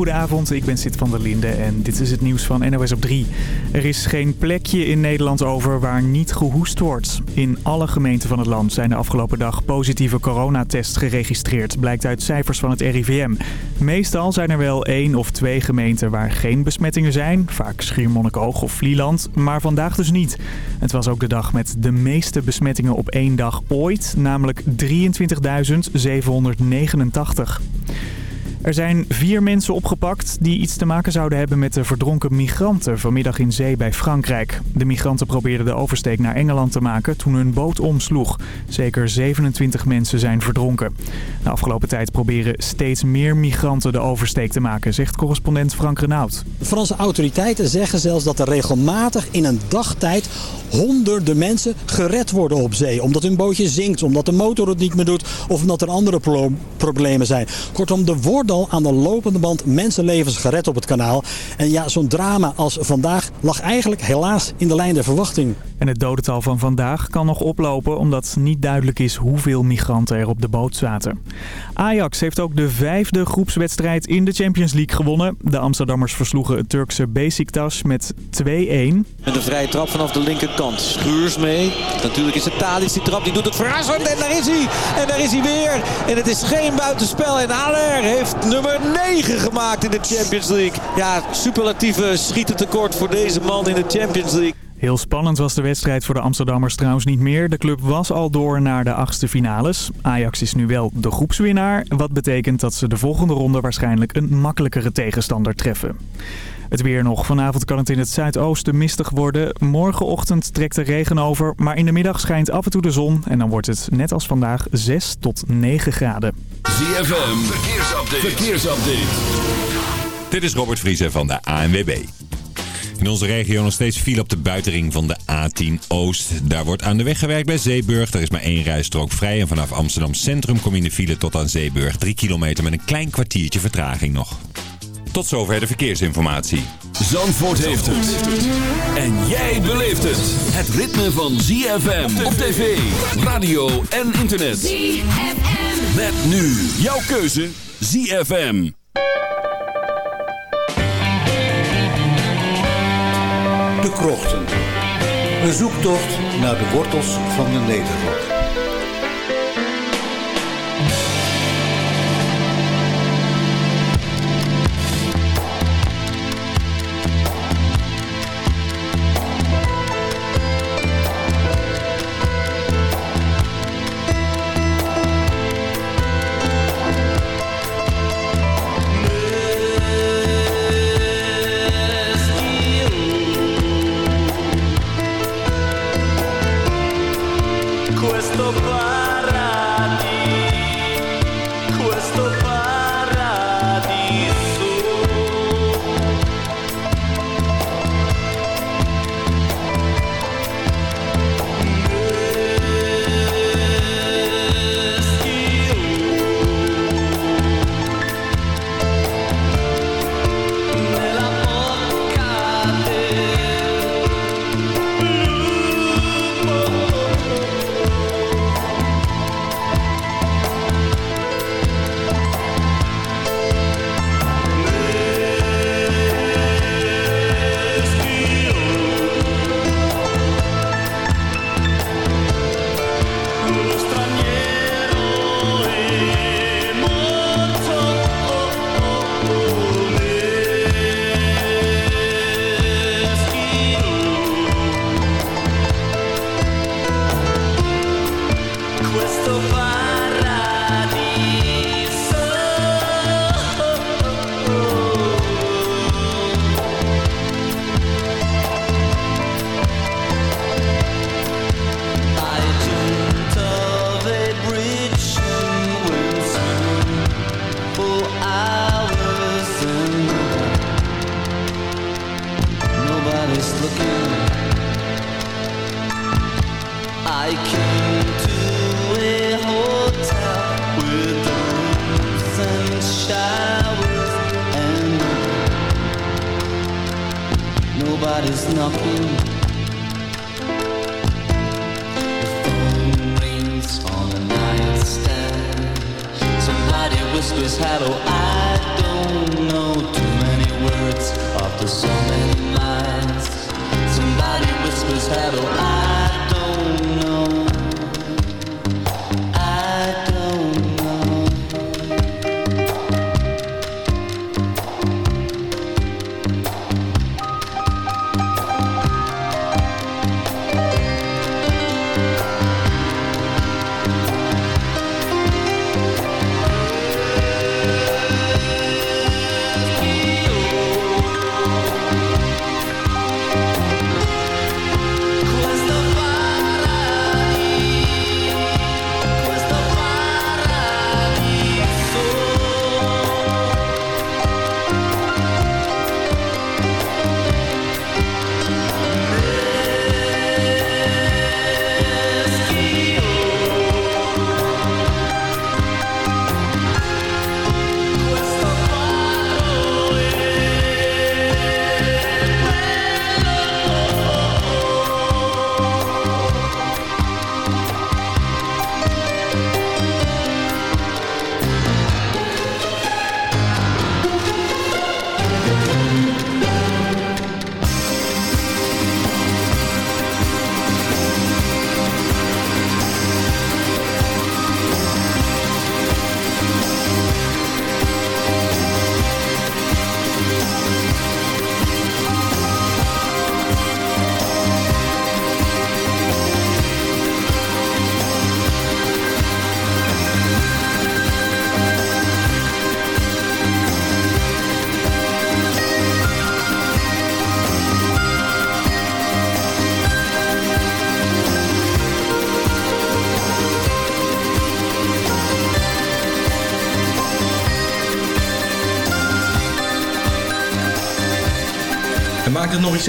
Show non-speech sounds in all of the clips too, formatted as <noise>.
goedenavond. Ik ben Sid van der Linde en dit is het nieuws van NOS op 3. Er is geen plekje in Nederland over waar niet gehoest wordt. In alle gemeenten van het land zijn de afgelopen dag positieve coronatests geregistreerd, blijkt uit cijfers van het RIVM. Meestal zijn er wel één of twee gemeenten waar geen besmettingen zijn, vaak Schiermonnikoog of Vlieland, maar vandaag dus niet. Het was ook de dag met de meeste besmettingen op één dag ooit, namelijk 23.789. Er zijn vier mensen opgepakt die iets te maken zouden hebben met de verdronken migranten vanmiddag in zee bij Frankrijk. De migranten probeerden de oversteek naar Engeland te maken toen hun boot omsloeg. Zeker 27 mensen zijn verdronken. De afgelopen tijd proberen steeds meer migranten de oversteek te maken, zegt correspondent Frank Renaud. Franse autoriteiten zeggen zelfs dat er regelmatig in een dagtijd honderden mensen gered worden op zee. Omdat hun bootje zinkt, omdat de motor het niet meer doet of omdat er andere problemen zijn. Kortom, de woorden al aan de lopende band mensenlevens gered op het kanaal. En ja, zo'n drama als vandaag lag eigenlijk helaas in de lijn der verwachting. En het dodental van vandaag kan nog oplopen omdat niet duidelijk is hoeveel migranten er op de boot zaten. Ajax heeft ook de vijfde groepswedstrijd in de Champions League gewonnen. De Amsterdammers versloegen het Turkse Besiktas met 2-1. Met een vrije trap vanaf de linkerkant. Schuurs mee. Natuurlijk is het Thalys die trap. Die doet het verrassend. En daar is hij. En daar is hij weer. En het is geen buitenspel. En Haller heeft nummer 9 gemaakt in de Champions League. Ja, superlatieve schieten tekort voor deze man in de Champions League. Heel spannend was de wedstrijd voor de Amsterdammers trouwens niet meer. De club was al door naar de achtste finales. Ajax is nu wel de groepswinnaar. Wat betekent dat ze de volgende ronde waarschijnlijk een makkelijkere tegenstander treffen. Het weer nog. Vanavond kan het in het zuidoosten mistig worden. Morgenochtend trekt de regen over, maar in de middag schijnt af en toe de zon. En dan wordt het net als vandaag 6 tot 9 graden. ZFM, verkeersupdate. verkeersupdate. Dit is Robert Vriezen van de ANWB. In onze regio nog steeds file op de buitenring van de A10 Oost. Daar wordt aan de weg gewerkt bij Zeeburg. Er is maar één rijstrook vrij. En vanaf Amsterdam Centrum kom je in de file tot aan Zeeburg. Drie kilometer met een klein kwartiertje vertraging nog. Tot zover de verkeersinformatie. Zandvoort heeft het. En jij beleeft het. Het ritme van ZFM op tv, radio en internet. ZFM. Met nu jouw keuze ZFM. De Krochten. Een zoektocht naar de wortels van de Nederrok.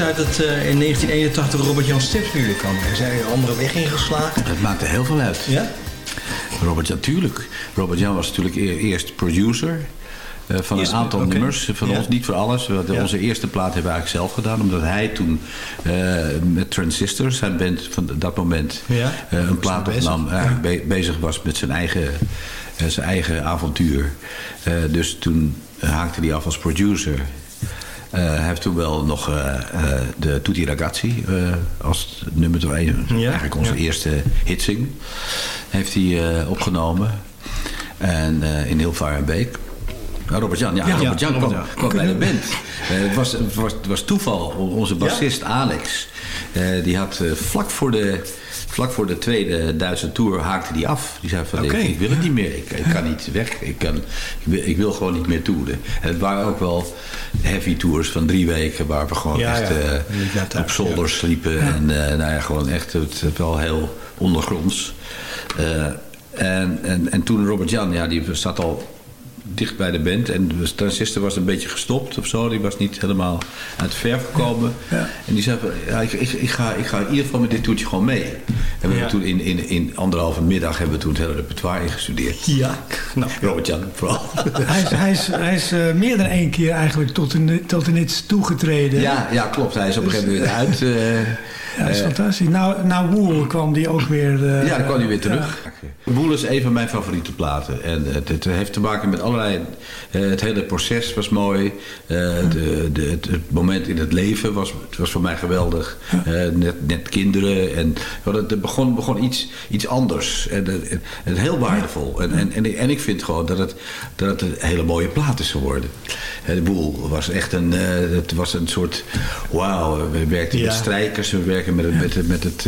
Uit dat eh, in 1981 Robert-Jan Steps weer kwam? Er zijn een andere weg ingeslagen. Het maakte heel veel uit. Ja? Robert Jan, tuurlijk. Robert Jan was natuurlijk e- eerst producer eh, van een aantal nummers. Van Ja. ons, niet voor alles. Ja. Onze eerste plaat hebben we eigenlijk zelf gedaan. Omdat hij toen eh, met Transistor, zijn band van dat moment, Ja. eh, een plaat bezig? opnam. Eigenlijk be- bezig was met zijn eigen, eh, zijn eigen avontuur. Eh, dus toen haakte hij af als producer. Eh, hij heeft toen wel nog eh, eh, de Tutti Ragazzi als nummer 1. Ja, Eigenlijk onze ja. eerste hitsing. Heeft hij opgenomen. En in Hilvaar en Beek. Ah, Robert Jan, ja, Ja, Robert ja, Jan Robert kwam, kwam bij de band. Het, was, het, was, het was toeval. Onze bassist Alex, die had vlak, voor de, vlak voor de tweede Duitse tour haakte die af. Die zei van, ik, ik wil het niet meer. Ik, ik kan niet weg. Ik, kan, ik, wil, ik wil gewoon niet meer toeren. En het waren ook wel heavy tours van drie weken... waar we gewoon Ja, echt ja. eh, op zolder sliepen. En eh, nou ja, gewoon echt het, wel heel ondergronds. Eh, en, en, en toen Robert Jan, ja, die zat al dicht bij de band. En de transistor was een beetje gestopt of zo. Die was niet helemaal uit de verf gekomen. En die zei, van, ja, ik, ik, ik, ga, ik ga in ieder geval met dit toertje gewoon mee. En we Ja. hebben toen in, in, in anderhalve middag hebben we toen het hele repertoire ingestudeerd. Ja. Nou, Robert Jan vooral. <laughs> Hij is, hij is, hij is eh, meer dan één keer eigenlijk tot in, tot in iets toegetreden. ja, ja, klopt. Hij is op een gegeven moment uit. eh, Ja, dat is eh, fantastisch. Nou, nou Woel kwam die ook weer... Ja, dan kwam hij weer terug. Boel is een van mijn favoriete platen. En het, het heeft te maken met allerlei... eh, het hele proces was mooi. Eh, de, de, het, het moment in het leven was, het was voor mij geweldig. Eh, net, net kinderen. En het begon, begon iets, iets anders. En, het, het- het heel waardevol. En, en, en, ik- en ik vind gewoon dat het, dat het een hele mooie plaat is geworden. De Boel was echt een... het was een soort... Wauw, we werkten Ja. met strijkers. We werken met, het- met, met, het,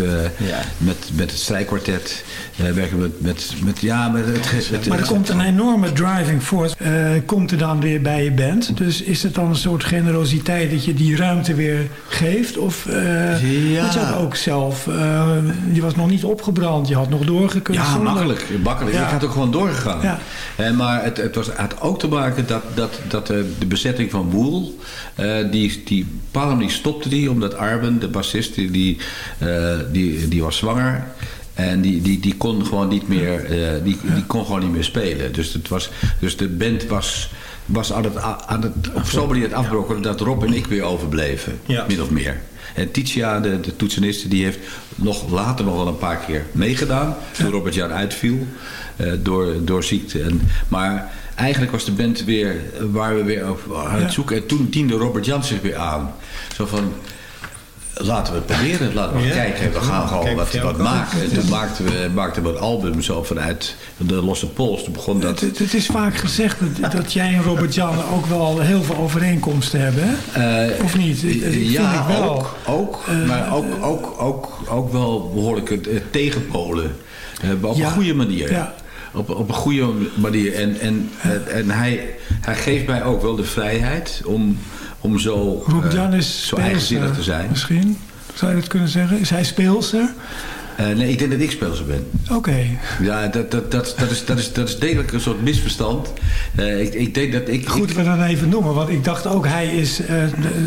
met, met het strijkkwartet. Eh, werken met, met, ja, met het... Maar er komt een enorme driving force. eh, komt er dan weer bij je band. Dus is het dan een soort generositeit dat je die ruimte weer geeft? Of, eh Ja. had ook zelf... eh, je was nog niet opgebrand. Je had nog doorgekund. Ja, zonder- makkelijk. makkelijk. Ja. Ik had ook gewoon doorgegaan. Ja. Maar het, het was, had ook te maken dat, dat, dat de bezetting van Woel... die, die, bepaalde manier stopte die... omdat Arben, de bassist, die, die, die, die was zwanger... En die, die, die kon gewoon niet meer, eh, die, die kon gewoon niet meer spelen. Dus, het was, dus de band was, was aan het, aan het, op zo'n manier het afbrokkelen dat Rob en ik weer overbleven. Ja. Min of meer. En Titia, de, de toetseniste, die heeft nog later nog wel een paar keer meegedaan. Toen Robert Jan uitviel eh, door, door ziekte. En, maar eigenlijk was de band weer, waar we weer op aan het zoeken. En toen diende Robert Jan zich weer aan. Zo van, laten we het proberen. Laten we Ja. kijken. We gaan gewoon Kijk wat, wat maken. En toen maakten we, maakten we een album zo vanuit de losse pols. Toen begon dat... Het, het is vaak gezegd dat, dat jij en Robert Jan ook wel heel veel overeenkomsten hebben. Eh, Of niet? Ja, ik wel. ook. ook maar ook, ook, ook, ook wel behoorlijk tegenpolen. Eh, op Ja. een goede manier. Ja. Op, op een goede manier. En, en, en, en hij, hij geeft mij ook wel de vrijheid om, om zo, Jan is zo eigenzinnig te zijn. Misschien, zou je dat kunnen zeggen? Is hij speelser? Eh, nee, ik denk dat ik speelser ben. Oké. Ja, dat, dat, dat, dat, is, dat, is, dat is degelijk een soort misverstand. Eh, ik, ik denk dat ik... Goed ik, we dat even noemen, want ik dacht ook hij is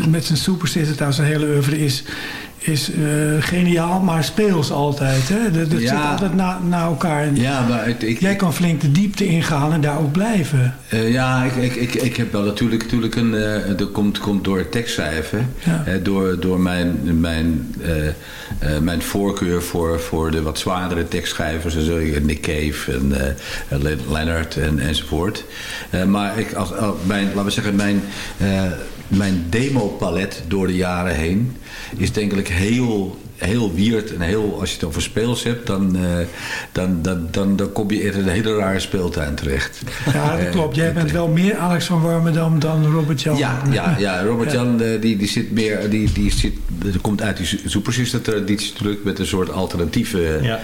met zijn supersister, trouwens zijn hele oeuvre is, is eh, geniaal, maar speels altijd. Hè? Dat, dat Ja. zit altijd na, na elkaar. En ja, maar ik, Jij kan flink de diepte ingaan en daar ook blijven. Eh, ja, ik, ik, ik, ik heb wel natuurlijk, natuurlijk een. eh dat komt, komt door het tekstschrijven. Ja. Eh, door door mijn, mijn, eh, eh, mijn voorkeur voor, voor de wat zwaardere tekstschrijvers. Zoals Nick Cave en eh, Le- Leonard en, enzovoort. Eh, maar ik, als, als mijn, laten we zeggen, mijn, eh, mijn demopalet door de jaren heen is denk ik heel heel weird en heel, als je het over speels hebt, dan, eh, dan, dan, dan, dan kom je in een hele rare speeltuin terecht. Ja, dat Eh, klopt. Jij bent wel meer Alex van Warmerdam dan Robert Jan. Ja, ja, ja. Robert <laughs> Ja. Jan eh, die, die zit meer, die, die zit, die komt uit die Super Sister traditie natuurlijk met een soort alternatieve. Ja.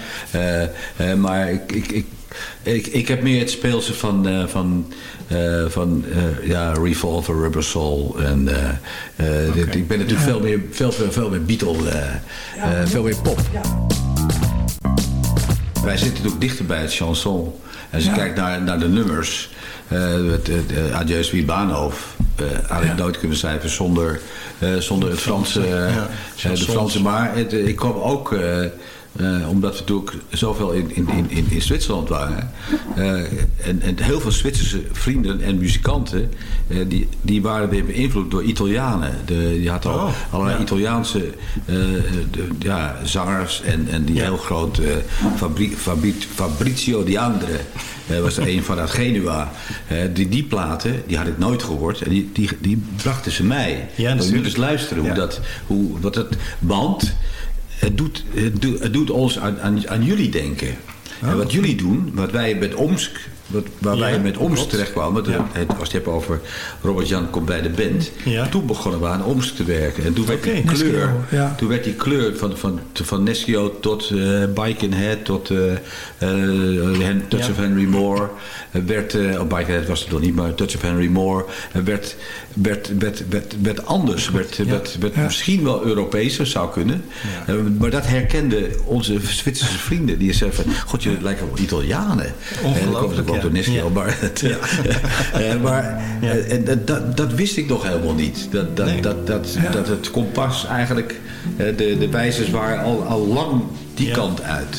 maar ik, ik, ik, ik, ik heb meer het speelse van, eh, van, eh, van eh, ja, Revolver, Rubber Soul. En, dit- ik ben natuurlijk veel meer, veel, veel, veel meer Beatle, veel meer pop. Wij zitten natuurlijk dichter bij het chanson. En als je Ja. kijkt naar, naar de nummers. het, het, uh, Adieu Sweet Bahnhof. ik Ja. nooit kunnen schrijven zonder, zonder het Franse. eh, ja, de. Franse maar het, ik kwam ook. Eh, omdat we natuurlijk zoveel in, in, in, in, Zwitserland waren. eh, en, en heel veel Zwitserse vrienden en muzikanten. eh, die, die waren weer beïnvloed door Italianen. De, die had al Oh, allerlei ja. Italiaanse de, ja, zangers. En, en die Ja. heel groot Fabri, Fabri, Fabrizio Di Andre. was er <laughs> een vanuit Genua. Eh, die, die platen, die had ik nooit gehoord. En die, die, die brachten ze mij. Ja, je natuurlijk. eens luisteren hoe dat, hoe, wat het band het doet, het doet, het doet ons aan, aan, aan jullie denken. En wat jullie doen, wat wij met Omsk, wat, waar Oh. Ja, wij met Omsk klopt. want Ja. het, als je het hebt over Robert Jan komt bij de band, Ja. toen begonnen we aan Omsk te werken. En toen werd die kleur, toen werd die kleur van, van, van tot Bikenhead, tot eh, Hen- Touch of Henry Moore, werd, op Bikenhead was het nog niet, maar Touch of Henry Moore, werd, werd, werd, werd, werd anders, werd, werd, werd Ja. misschien wel Europeeser zou kunnen. Eh, maar dat herkenden onze Zwitserse vrienden. Die zeiden van, god, jullie lijken wel Italianen. En komt Ongelooflijk, ook wel ja. Ja. Maar, <laughs> eh, maar Ja. eh, en dat- dat, wist ik nog helemaal niet. Dat, dat, Nee. dat, dat, dat het kompas eigenlijk, eh, de, de wijzers waren al, al lang die Ja. kant uit.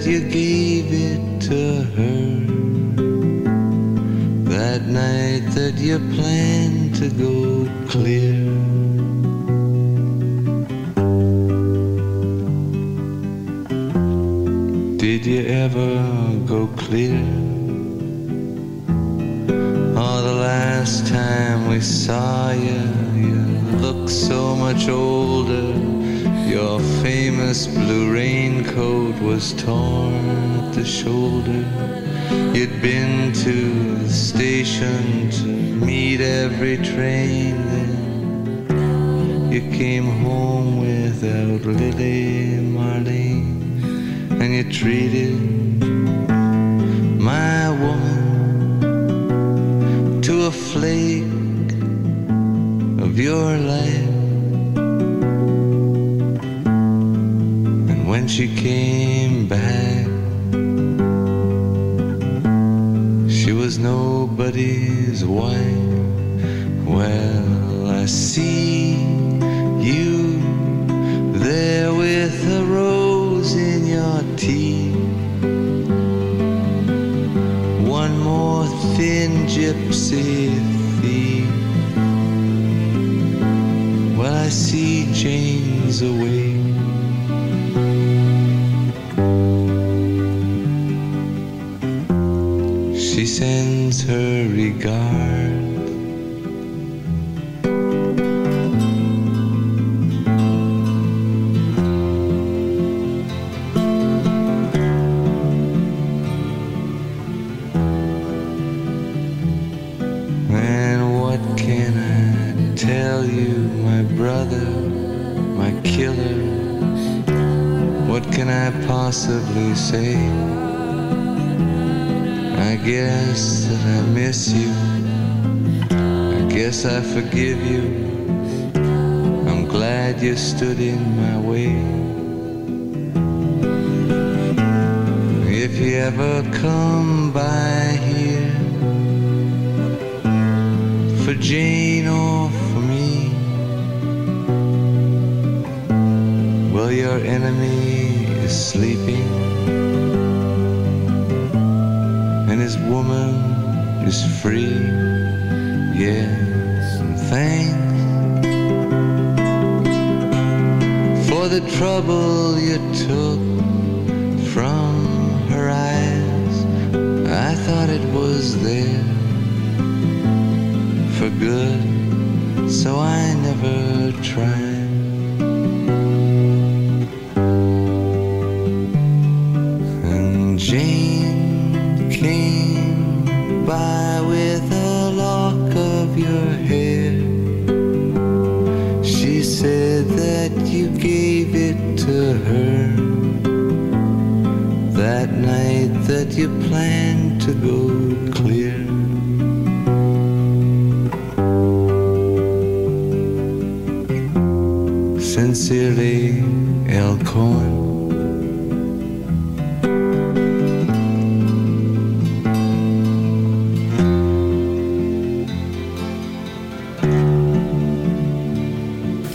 you planned to go clear. Did you ever go clear? All the last time we saw you, you looked so much older. Your famous blue raincoat was torn at the shoulder. You'd been to the station to meet every train then. You came home without Lily Marlene, and you treated my woman to a flake of your life. And when she came back, nobody's wife. Well, I see you there with a rose in your teeth. One more thin gypsy thief. Well, I see Jane's away. Possibly say? I guess that I miss you. I guess I forgive you. I'm glad you stood in my way. If you ever come by here for Jane or for me, well, your enemy sleeping and his woman is free. Yes, and thanks for the trouble you took from her eyes. I thought it was there for good, so I never tried. Sincerely, El Cohen.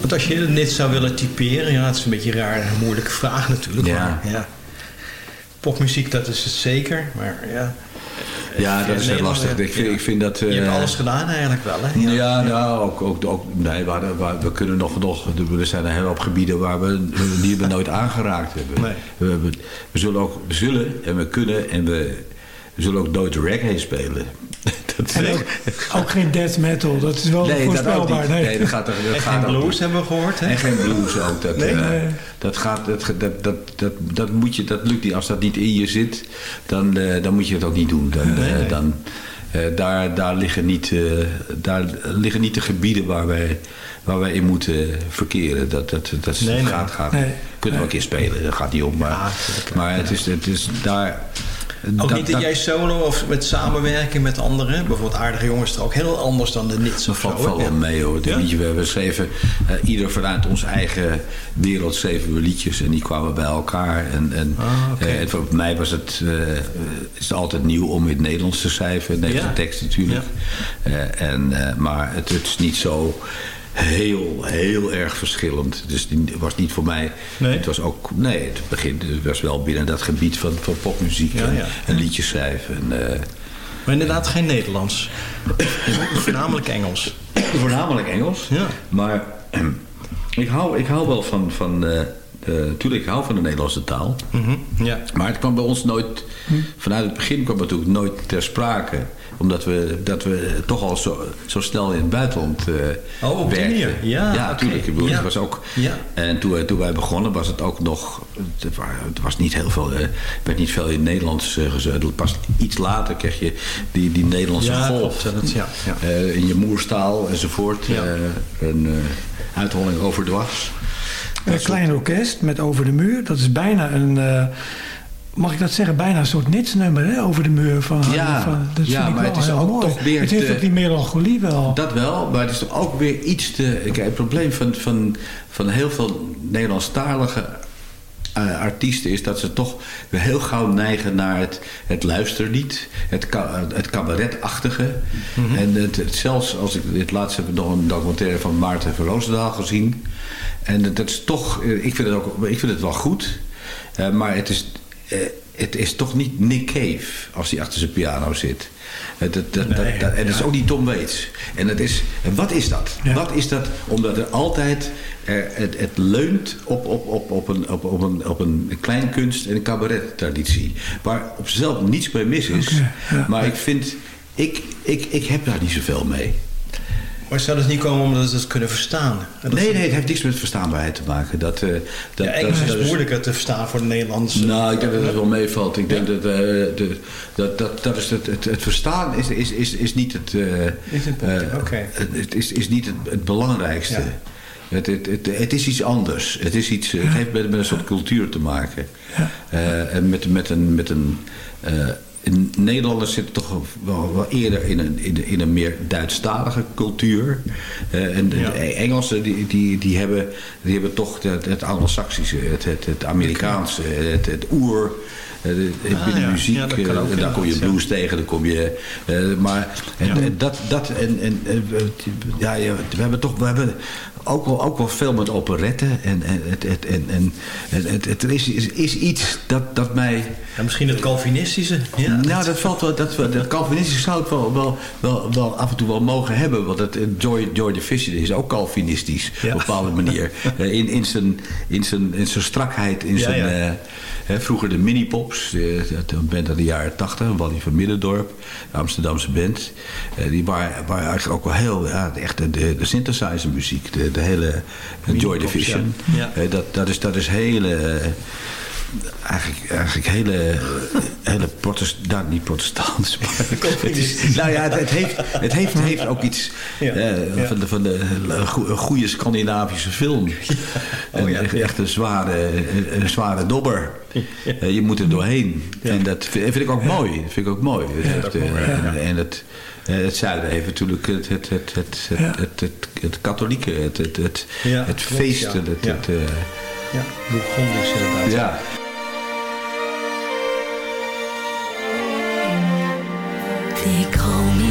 Want als je het net zou willen typeren, ja, het is een beetje een raar, moeilijke vraag natuurlijk. Ja. Maar, ja. Popmuziek, dat is het zeker, maar ja. Ja, dat is heel lastig. Ik vind, ik vind dat... Je hebt eh, alles gedaan eigenlijk wel, hè? Ja, nou, ook, ook, ook nee, we, hadden- we, we kunnen nog, nog, er zijn een hele hoop gebieden waar we, die we nooit <laughs> aangeraakt hebben. Nee. We, we, we zullen ook, we zullen en we kunnen en we, we zullen ook nooit reggae spelen. <laughs> En ook, ook geen death metal, dat is wel Nee, voorspelbaar. niet. nee. Nee, dat gaat, er- dat En gaat geen ook blues hebben we gehoord, hè? En geen blues ook. Dat, Nee? eh, Nee. dat, gaat, dat, dat, dat, dat, dat, moet je, dat lukt niet. Als dat niet in je zit, dan, eh, dan moet je het ook niet doen. Dan, Nee, eh, dan, daar, daar, liggen niet, eh, daar liggen niet de gebieden waar wij, waar wij in moeten verkeren. Dat, dat, dat Nee, nee. gaat, gaat. Nee. Kunnen we een keer spelen, dat gaat niet om. Maar, maar het, is, het is daar... Ook niet dat jij solo of met samenwerken met anderen, bijvoorbeeld Aardige Jongens, is ook heel anders dan de Nits of valt, wel mee hoor. Ja? liedje, we schreven, eh, ieder vanuit ons eigen wereld schreven we liedjes en die kwamen bij elkaar. En, en, Ah, eh, en voor mij was het, eh, is het altijd nieuw om in het Nederlands te schrijven, Nederlandse Ja. tekst natuurlijk. En, maar het, het is niet zo heel, heel erg verschillend. Dus het was niet voor mij. Nee? Het was ook, nee, het begint, het was wel binnen dat gebied van, van popmuziek Ja, en, ja. en liedjes schrijven. En, eh, Maar inderdaad geen Nederlands. <coughs> Voornamelijk Engels. Voornamelijk Engels. Ja. Maar ehm, ik, hou, ik hou wel van, van, eh, Natuurlijk, ik hou van de Nederlandse taal. Ja. Maar het kwam bij ons nooit, vanuit het begin kwam het natuurlijk nooit ter sprake. Omdat we, dat we toch al zo, zo snel in het buitenland eh Oh, op die werkten. manier. Ja, oké. natuurlijk. Ik bedoel, Ja. het was ook, Ja. En toen, wij- toen wij begonnen was het ook nog, het wa- het was niet heel veel, eh, werd niet veel in het Nederlands uh, gezet. Pas iets later kreeg je die, die Nederlandse Ja, golf. klopt. Dat, ja, ja. Eh, in je moerstaal enzovoort. Ja. Eh, een eh, uitholling overdwars. Een klein orkest met Over de Muur. Dat is bijna een, eh, mag ik dat zeggen, bijna een soort nitsnummer hè? Over de Muur. Van, Ja, van, dat ja, maar het is ook mooi. toch weer Het heeft te- ook die melancholie wel. Dat wel, maar het is toch ook weer iets te... Kijk, het probleem van, van, van heel veel Nederlandstalige eh, artiesten is dat ze toch heel gauw neigen naar het, het luisterlied, het, het cabaretachtige. En het, het- zelfs als ik dit laatst heb nog een documentaire van Maarten van Roosendaal gezien. En dat, dat is toch, eh, ik vind het, ook, ik vind het wel goed, eh, maar het is, eh, het is toch niet Nick Cave als hij achter zijn piano zit. Het, het, dat, dat, dat- en het is ook niet Tom Waits. En, het is, en wat is dat? Ja. Wat is dat? Omdat er altijd... Er, het, het leunt op, op, op, op, een, op, op, een, op een kleinkunst- en cabaret-traditie. Waar op zichzelf niets mee mis is. Ja. Maar ik vind... Ik, ik, ik heb daar niet zoveel mee. Maar zou dat niet komen omdat ze het kunnen verstaan? Dat Nee, nee, het heeft niks met verstaanbaarheid te maken. Dat, eh, dat, Ja, Engels dat- is dat moeilijker te verstaan voor de Nederlandse. Nou, ik denk dat het wel meevalt. Ik denk dat, eh, de, dat, dat, dat is het, het, het verstaan is, is, is, is niet het, eh, Is het oké. het, is, is niet het, het belangrijkste. Ja. Het, het, het, het is iets anders. Het, is iets, het heeft met, met een soort cultuur te maken. Eh, en met, met een... Met een in Nederlanders zitten toch wel, wel eerder in een, in, in een meer Duitsstalige cultuur. Eh, en de, Ja. Engelsen die, die, die, hebben, die hebben toch het, het Anglo-Saxische, het, het, het Amerikaanse, het, het oer. de- Ah, binnen ja. muziek, Ja, eh, ook daar kom je blues tegen, dan kom je... maar en, en dat, dat en, en, ja, we hebben toch we hebben ook wel, ook wel veel met operetten. En, en, het, het, en, en, het, het, er is, is, is iets dat, dat mij... Ja, misschien het Calvinistische. Ja, nou, dat valt wel. Dat, dat Calvinistische zou ik wel, wel, wel, wel af en toe wel mogen hebben. Want het, Joy, Joy Division is ook Calvinistisch Ja. op een bepaalde manier. <laughs> Eh, in, in, zijn, in, zijn, in zijn strakheid, in zijn. ja. eh, vroeger de Minipops, dat- een band uit de jaren 80, Wally van Middendorp, de Amsterdamse band. Eh, die waren, waren eigenlijk ook wel heel. Ja, echt de, de, de synthesizer muziek, de, de hele eh, Joy Division. ja. Ja. Eh, dat, dat, is, dat is hele. Eigenlijk, eigenlijk hele, hele protest, nou, niet protestants, maar het is, nou ja, het, het heeft, het heeft, heeft ook iets Ja, eh, ja. van, de, van de goede Scandinavische film. Oh ja, echt, ja. echt een zware, een zware dobber. <laughs> Eh, je moet er doorheen. En dat vind, ik ook mooi. Dat vind ik ook mooi. Dat eh, ja. en- het, eh, het zuiden heeft natuurlijk het, het, het, het, het, Ja. het, het, het katholieke, het, het, het, Ja, het feesten. ja. Het, Ja. het, eh, ja Bourgondisch inderdaad. ja. They call me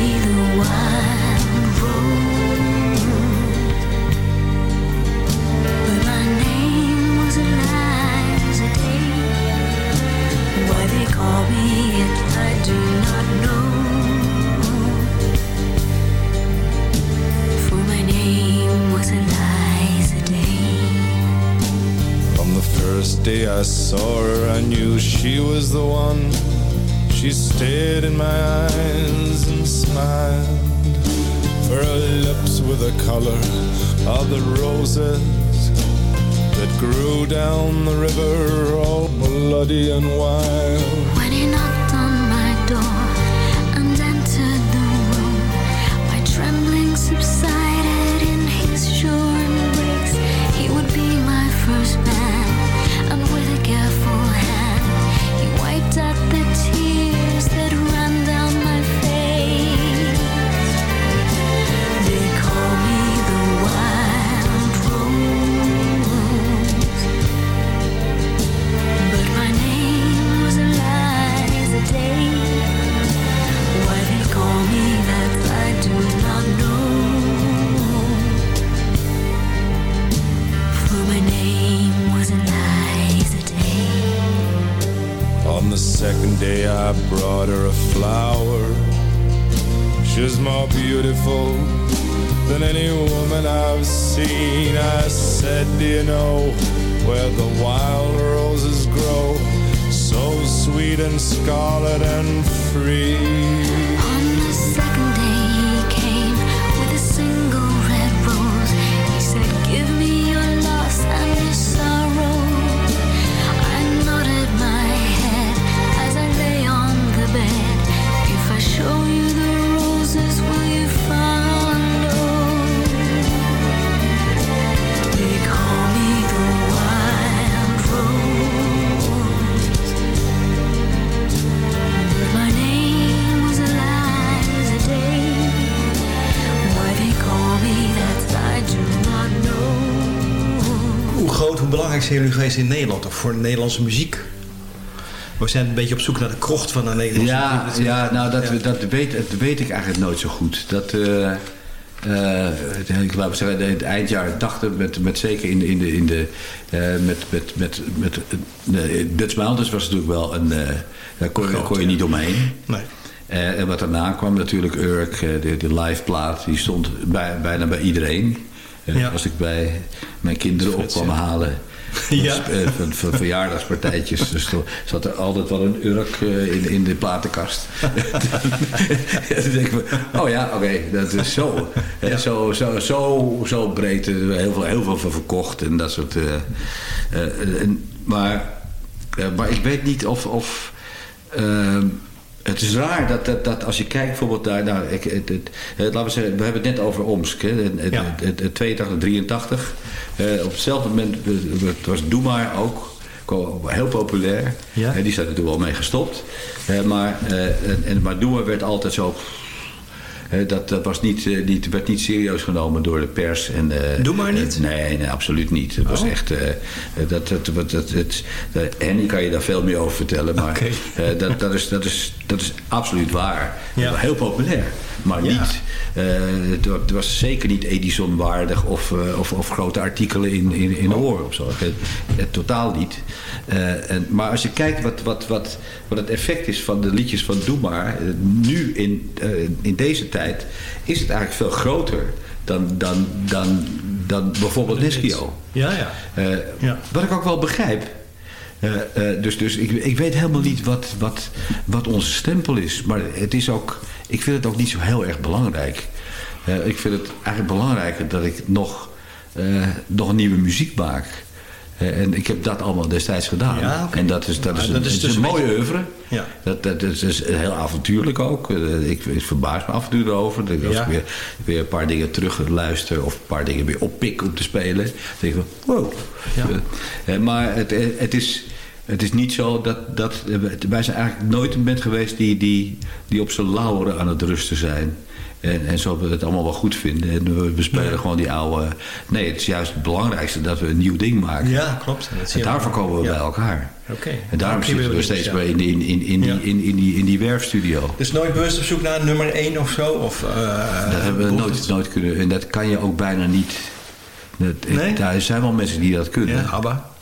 saw her, I knew she was the one. She stared in my eyes and smiled. For her lips were the color of the roses that grew down the river, all bloody and wild. Beautiful than any woman I've seen. I said, Do you know where the wild roses grow, so sweet and scarlet and free. Zijn jullie geweest in Nederland? Of voor de Nederlandse muziek? We zijn een beetje op zoek naar de krocht van de Nederlandse Ja, muziek. ja nou dat, Ja. dat, weet, dat weet ik eigenlijk nooit zo goed. Dat, eh, eh, ik laat zeggen, het eind jaren 80, met, met zeker in de, in de, in de eh, met, met, met, met uh, Dutch Mountains was natuurlijk wel een, daar kon, je- kon je niet omheen. Nee. En wat daarna kwam natuurlijk Urk, de, de live plaat, die stond bij, bijna bij iedereen. Ja. Als ik bij mijn kinderen op kwam halen. Ja. eh, Van, van verjaardagspartijtjes. Dus er zat er altijd wel een Urk eh, in, in de platenkast. <laughs> dan denk ik, oh ja, oké, dat is zo. Zo, zo, zo, zo breed. eh, Heel veel, heel veel van verkocht en dat soort. en, maar, maar ik weet niet of. of het is raar dat, dat, dat als je kijkt bijvoorbeeld daar, nou, ik, het, het, het- laten we zeggen, we hebben het net over Omsk, hè, het, Ja. het, het 82, 83. Eh, op hetzelfde moment het was Doe maar ook heel populair. Ja. Eh, die zijn er toen wel mee gestopt. Eh, maar, en, en, maar Doe maar werd altijd zo. Dat, dat was niet, eh, niet, werd niet serieus genomen door de pers. En, eh, Doe maar niet? nee, nee, absoluut niet. Het was Oh. echt. eh, dat, dat, dat, dat, het, Henny kan je daar veel meer over vertellen. Maar dat, dat, is, dat, is, dat is absoluut waar. Ja. Heel populair. Maar Ja. niet. eh, het, het was zeker niet Edison-waardig of, eh, of, of grote artikelen in, in, in de oren of zo. Het, het totaal niet. Eh, en, maar als je kijkt wat, wat, wat, wat het effect is van de liedjes van Doe maar. nu in, in deze tijd is het eigenlijk veel groter dan, dan, dan, dan bijvoorbeeld Niskio. Ja, ja. Ja. Wat ik ook wel begrijp. Eh, eh, dus dus ik, ik weet helemaal niet wat, wat, wat onze stempel is. Maar het is ook, ik vind het ook niet zo heel erg belangrijk. Eh, ik vind het eigenlijk belangrijker dat ik nog, nog een nieuwe muziek maak. En ik heb dat allemaal destijds gedaan. Ja. En dat is, dat is, dat een, is dus is een mooie beetje- oeuvre. Ja. Dat, dat, is dus heel avontuurlijk ook. Ik, ik verbaas me af en toe erover. Dat Als ik weer, weer een paar dingen terug luister of een paar dingen weer oppik om te spelen. Dan denk ik van, wow. Ja. Maar het, het, is, het is niet zo dat... dat wij zijn eigenlijk nooit een band geweest die, die, die op zijn lauweren aan het rusten zijn. En, en zo we het allemaal wel goed vinden. En we, we spelen gewoon die oude... Nee, het is juist het belangrijkste dat we een nieuw ding maken. Ja, klopt. En daarvoor komen we Ja. bij elkaar. Oké. En daarom zitten we steeds bij in, in, in, in, die, Ja. in, in, die, in die werfstudio. Dus nooit bewust op zoek naar nummer 1 of zo? Of, eh, dat hebben we nooit, nooit kunnen. En dat kan je ook bijna niet. Dat, Nee? Daar zijn wel mensen die dat kunnen. ABBA.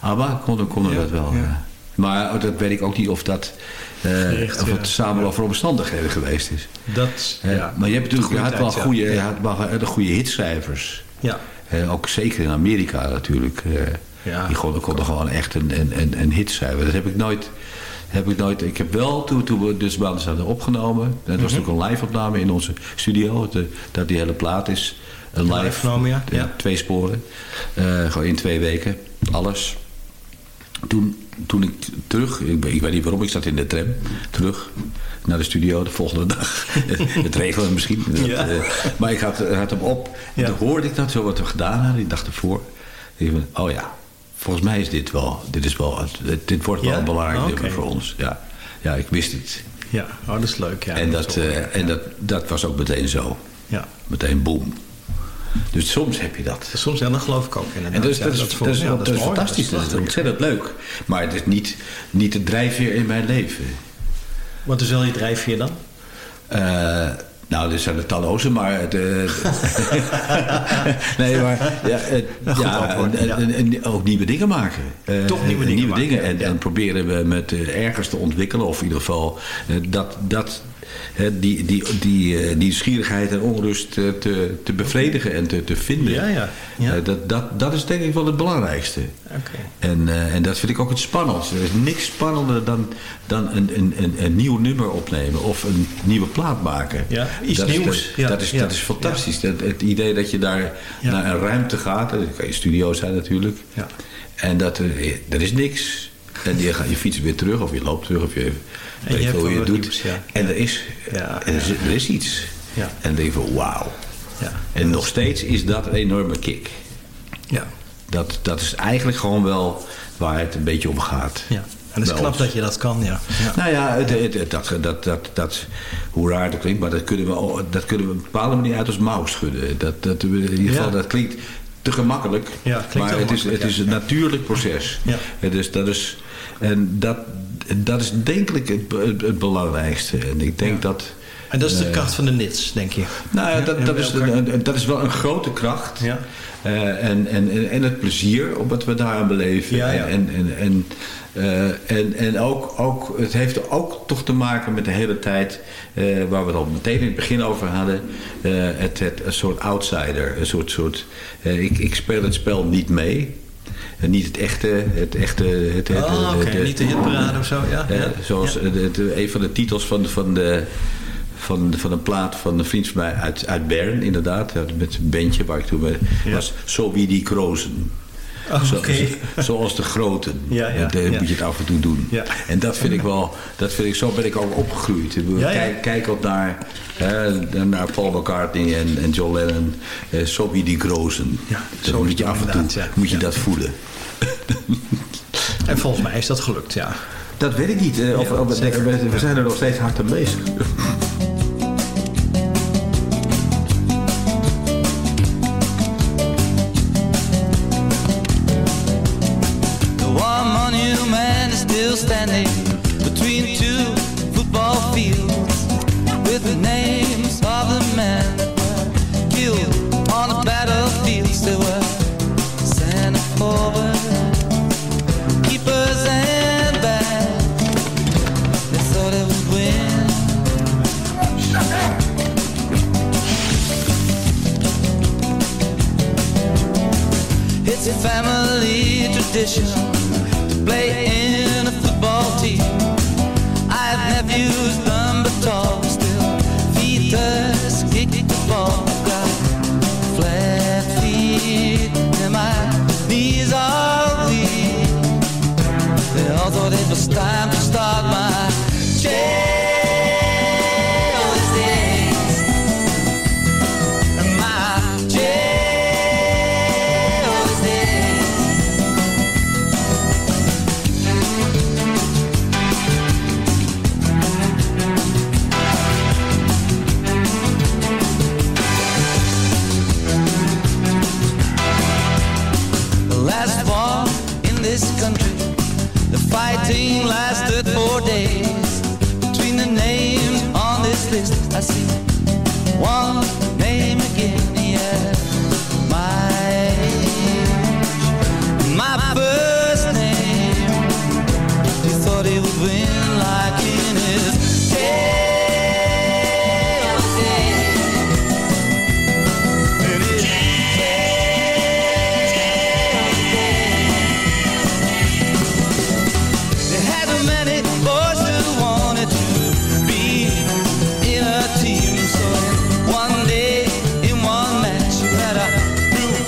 ABBA konden, konden Ja, dat wel. ja. Maar dat weet ik ook niet of dat Gericht, of het samen voor omstandigheden geweest is. Dat, ja. maar je hebt natuurlijk je had wel goede, je Ja. had wel goede hitschrijvers. Ja. Eh, ook zeker in Amerika natuurlijk. eh, Ja. die konden, konden gewoon echt een, een, een, een hit. Dat heb ik nooit. Heb ik, nooit ik heb wel, toen, toen we dus Banders hadden opgenomen... dat was natuurlijk een live-opname in onze studio... De, dat die hele plaat is live, Live opgenomen, ja. twee sporen. Eh, gewoon in twee weken, alles. Toen, toen ik terug, ik, weet- ik weet niet waarom, ik zat in de tram terug naar de studio de volgende dag. <laughs> het regelde misschien. Dat, Ja. eh, maar ik had, had hem op. Ja. En toen hoorde ik dat zo wat we gedaan hadden, die dag ervoor. Ik dacht, oh ja, volgens mij is dit wel, dit, is wel, dit, dit wordt wel Ja? een belangrijk oké. voor ons. Ja. ja, ik wist het. Ja, oh, dat is leuk. Ja, en dat eh, en dat, dat was ook meteen zo. ja. Meteen boom. Dus soms heb je dat. Soms, ja, dat geloof ik ook inderdaad. En dat is, Ja, dat is, dat dat voor- is, ja, dat is mooi, fantastisch. Dat is, ontzettend leuk. Maar het is niet, niet de drijfveer in mijn leven. Wat is wel je drijfveer dan? Eh, nou, er zijn er talloze, maar... Het, <laughs> eh, <laughs> nee, maar... Ja, het- goed ja, antwoord, en, ja. en- en ook nieuwe dingen maken. Eh, Toch nieuwe dingen maken, dingen. En, Ja. en proberen we met eh, ergens te ontwikkelen. Of in ieder geval... eh, dat, dat, die, die, die, eh, die nieuwsgierigheid en onrust eh, te, te bevredigen en te, te vinden. Ja, ja. ja. Eh, dat, dat, dat is denk ik wel het belangrijkste. Oké. En, eh, en dat vind ik ook het spannendste. Er is niks spannender dan, dan een, een, een, een nieuw nummer opnemen of een nieuwe plaat maken. Ja, iets dat Is, nieuws. dat, Ja, dat is, dat is fantastisch. Dat, het idee dat je daar naar een ruimte gaat, dat kan je studio zijn natuurlijk. Ja. En dat er, er is niks. En je, gaat, je fietst weer terug of je loopt terug of je weet je je hebt hoe je het doet. nieuws, ja. En er is, Ja, er, is, er is iets. Ja. En dan denk je van wauw. Ja. En nog steeds is dat een enorme kick. Ja. Dat, dat is eigenlijk gewoon wel waar het een beetje om gaat. ja. En het is knap ons. dat je dat kan, ja. ja. Nou ja, het, het- het- dat, dat, dat, dat, hoe raar dat klinkt, maar dat kunnen we, dat kunnen we op een bepaalde manier uit als mouw schudden. Dat, dat, in ieder geval, Ja. dat klinkt te gemakkelijk, Ja, maar het is, het is een natuurlijk proces. Ja. Het is, dat is, en dat, dat is denk ik het, het, het belangrijkste. En ik denk dat... En dat is de kracht van de nits, denk je. nou ja, dat, dat, is, dat is wel een grote kracht. Ja. Eh, en, en, en, en het plezier op wat we daaraan beleven. Ja, ja. En, en, en, eh, en, en ook, ook, het heeft ook toch te maken met de hele tijd... eh, waar we het al meteen in het begin over hadden... eh, het, het, een soort outsider. Een soort, soort, ik, ik speel het spel niet mee... En niet het echte, het echte, het, het, Oh, oké, het- het- niet de hitparade of zo, ja. ja. zoals Ja. de, de- een van de titels van de, van de, van, van een plaat van een vriend van mij uit, uit Bern, inderdaad. Ja, Met een bandje waar ik toen mee Ja. was. Zo wie die krozen. Oh, Zo- oké. zo- zoals de groten. Ja, ja, Dat, ja. moet je het af en toe doen. Ja. En dat vind ik wel, dat vind ik, zo ben ik ook opgegroeid. Ik bedoel, Ja, ja. Kijk, kijk ook naar, hè, naar Paul McCartney en, en John Lennon. Eh, zo wie die dat zo moet je af en toe moet je Ja. dat voelen. En volgens mij is dat gelukt, ja. Dat weet ik niet. eh, of, Ja, of- zeker. we, we zijn er nog steeds hard aan bezig.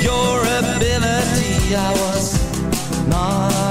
Your ability. I was knocked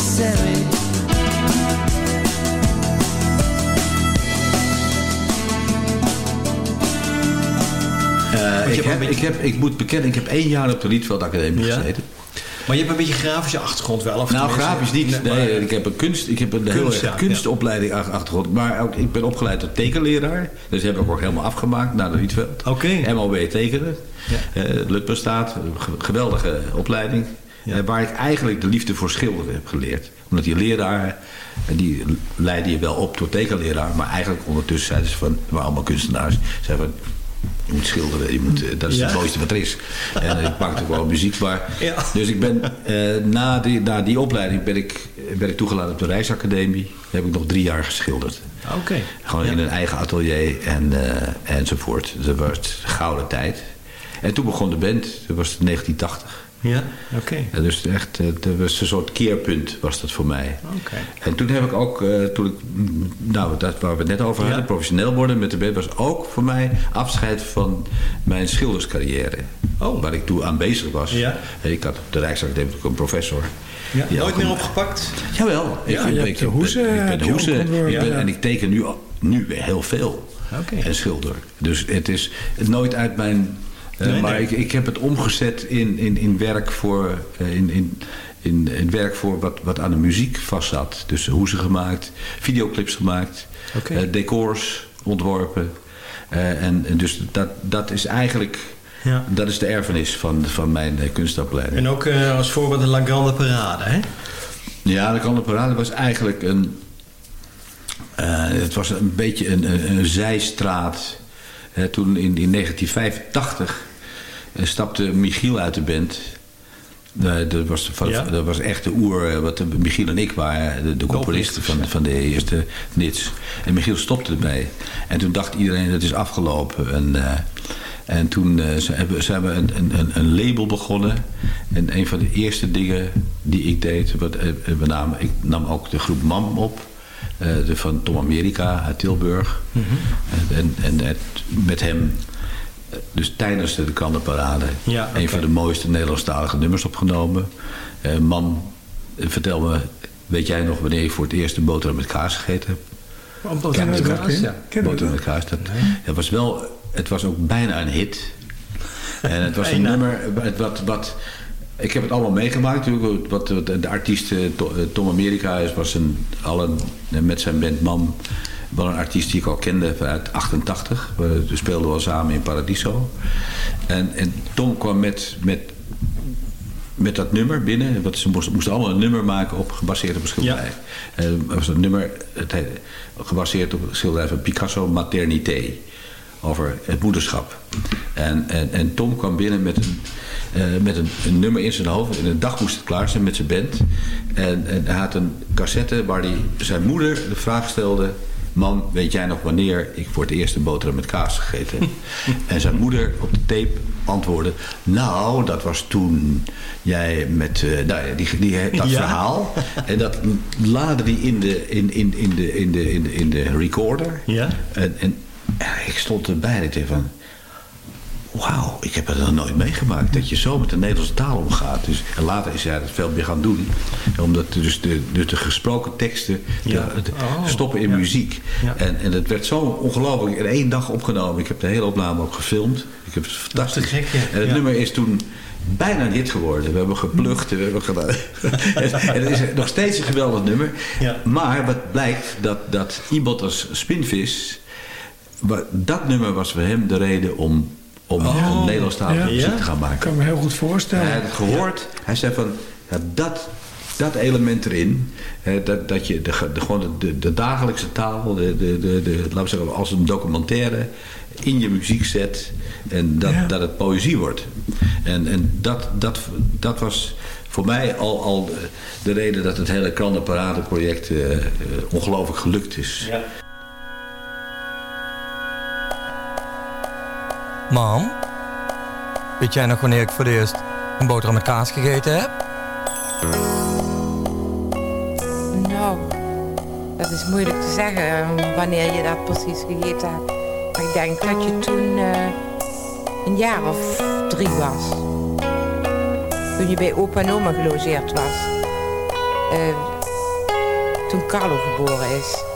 necessary. Eh, ik, heb, ik, heb, ik moet bekennen, ik heb één jaar op de Rietveld Academie Ja. gezeten. Maar je hebt een beetje grafische achtergrond wel. Of Nou, grafisch niet. Nee, ik heb een kunst, ik heb een Kunst, hele ja, kunstopleiding ach- achtergrond. Maar ook, ik ben opgeleid tot tekenleraar. Dus heb ik ook helemaal afgemaakt naar de Rietveld. Oké. MOB tekenen. Eh Lutpenstaat, een ge- geweldige opleiding. Eh, waar ik eigenlijk de liefde voor schilderen heb geleerd. Omdat die leraar, die leidde je wel op door tekenleraar. Maar eigenlijk ondertussen zeiden ze van, allemaal kunstenaars. Zeiden van, je moet schilderen, je moet, eh, dat is Ja. het mooiste wat er is. En ik maakte ook wel muziek. Maar, Ja. Dus ik ben, eh, na, die, na die opleiding ben ik, ben ik toegelaten op de Reisacademie. Daar heb ik nog drie jaar geschilderd. Oké. Gewoon in een eigen atelier en, enzovoort. Dat was gouden tijd. En toen begon de band, dat was 1980. Ja, oké. En dus echt, eh, dat was een soort keerpunt was dat voor mij. Oké. En toen heb ik ook, eh, toen ik, mm, nou, dat waar we het net over hadden, Ja. professioneel worden met de band, was ook voor mij afscheid van mijn schilderscarrière. Oh. Waar ik toen aan bezig was. Ja. En Ik had op de Rijksacademie ook een professor. Ja, Die nooit meer een- opgepakt? Jawel. Ja, ik, je ik- de hoesen, ik ben de ik ben- ja. En ik teken nu, nu heel veel. En schilder. Dus het is nooit uit mijn... eh, Nee, maar nee. Ik, ik heb het omgezet in, in, in werk voor... eh, in, in, in, in werk voor wat, wat aan de muziek vast zat. Dus hoesen gemaakt, videoclips gemaakt, Oké. eh, decors ontworpen. En, en dus dat, dat is eigenlijk... Ja. Dat is de erfenis van, van mijn kunstopleiding. En ook als voorbeeld de La Grande Parade, hè? Ja, de Grande Parade was eigenlijk een... het was een beetje een, een, een zijstraat. Toen in, in 1985 eh, stapte Michiel uit de band. Eh, dat, was, van, Ja. dat was echt de oer, eh, wat Michiel en ik waren, de, de componisten van, van de eerste nits. En Michiel stopte erbij. En toen dacht iedereen, het is afgelopen. En, eh, en toen eh, hebben, ze hebben een, een, een- label begonnen. En een van de eerste dingen die ik deed, wat, eh, eh, we namen, ik nam ook de groep MAM op. eh, de, van Tom America uit Tilburg. En, en, en het, met hem, eh, dus tijdens de Kandenparade, Ja, een van de mooiste Nederlandstalige nummers opgenomen. Eh, MAM, eh, vertel me, weet jij nog wanneer je voor het eerst een boterham met kaas gegeten hebt? We het dat, kaas, ja. Boterham met kaas. Dat, het, was wel, het was ook bijna een hit. En het was een nummer wat, wat, wat... Ik heb het allemaal meegemaakt. natuurlijk. Wat, wat de artiest eh, To- eh, Tom America is, was een, al een, eh, met zijn band Man... wel een artiest die ik al kende uit 88. We speelden wel samen in Paradiso. En, en Tom kwam met, met, met dat nummer binnen. Want ze moesten, moesten allemaal een nummer maken op, gebaseerd op een schilderij. Eh, Het was een nummer het, heet- gebaseerd op een schilderij van Picasso, Maternité. Over het moederschap. En, en, en Tom kwam binnen met een, eh, met een, een nummer in zijn hoofd. In een dag moest het klaar zijn met zijn band. En, en hij had een cassette waar hij zijn moeder de vraag stelde... Man, weet jij nog wanneer ik voor het eerst een boterham met kaas gegeten heb? <laughs> en zijn moeder op de tape antwoordde... Nou, dat was toen jij met... eh, nou, ja, die, die, dat Ja. verhaal. En dat laadde hij in de, in, in, in de, in de, in de, in de recorder. Ja. En, en ik stond erbij en ik dacht van... Wauw, ik heb het nog nooit meegemaakt. Dat je zo met de Nederlandse taal omgaat. Dus, en later is hij dat veel meer gaan doen. Omdat dus de, dus de gesproken teksten Ja. de- de- Oh, stoppen in ja. muziek. Ja. En, en het werd zo ongelooflijk in één dag opgenomen. Ik heb de hele opname ook gefilmd. Ik heb het fantastisch. gek, ja. En het nummer is toen bijna hit geworden. We hebben geplucht, we hebben gedaan. <laughs> en, het is nog steeds een geweldig nummer. Maar wat blijkt, dat, dat iemand als Spinvis... Dat nummer was voor hem de reden om, om Oh. een Nederlandstalige Ja. muziek te gaan Ik maken. kan me heel goed voorstellen. Hij had het gehoord. Hij zei van, ja, dat, dat element erin, hè, dat, dat je de, de, gewoon de, dagelijkse taal, de, de, de, de, laten we zeggen, als een documentaire in je muziek zet en dat, Ja. dat het poëzie wordt. En, en dat, dat, dat was voor mij al, al de, de reden dat het hele Krantenparade-project eh, ongelooflijk gelukt is. Ja. Mam, weet jij nog wanneer ik voor het eerst een boterham met kaas gegeten heb? Nou, dat is moeilijk te zeggen eh, wanneer je dat precies gegeten hebt. Maar ik denk dat je toen eh, een jaar of drie was. Toen je bij opa en oma gelogeerd was. Eh, toen Carlo geboren is.